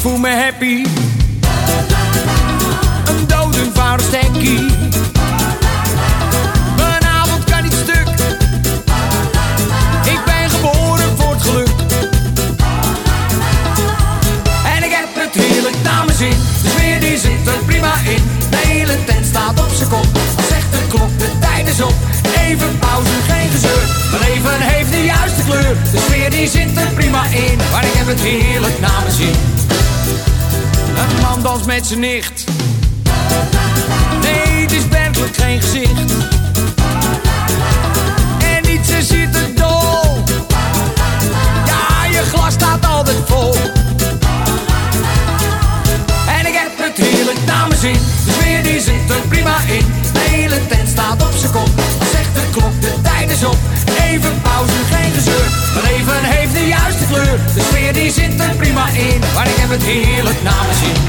voel me happy. Een dood eenvoudig stekkie. Mijn avond kan niet stuk. Ik ben geboren voor het geluk. En ik heb het heerlijk naar mijn zin. De sfeer die zit er prima in. De hele tent staat op zijn kop. Als zegt de klok, de tijd is op. Even pauze, geen gezeur. Mijn leven heeft de juiste kleur. De sfeer die zit er prima in. Maar ik heb het heerlijk naar mijn zin. Danst met zijn nicht. Nee, het is werkelijk geen gezicht. En niet ze het dol. Ja, je glas staat altijd vol. En ik heb het heerlijk naar mijn zin. De sfeer die zit er prima in. De hele tent staat op zijn kop. Zegt de klok, de tijd is op. Even pauze, geen gezeur. Mijn leven heeft de juiste kleur. De sfeer die zit er prima in. Maar ik heb het heerlijk naar mijn zin.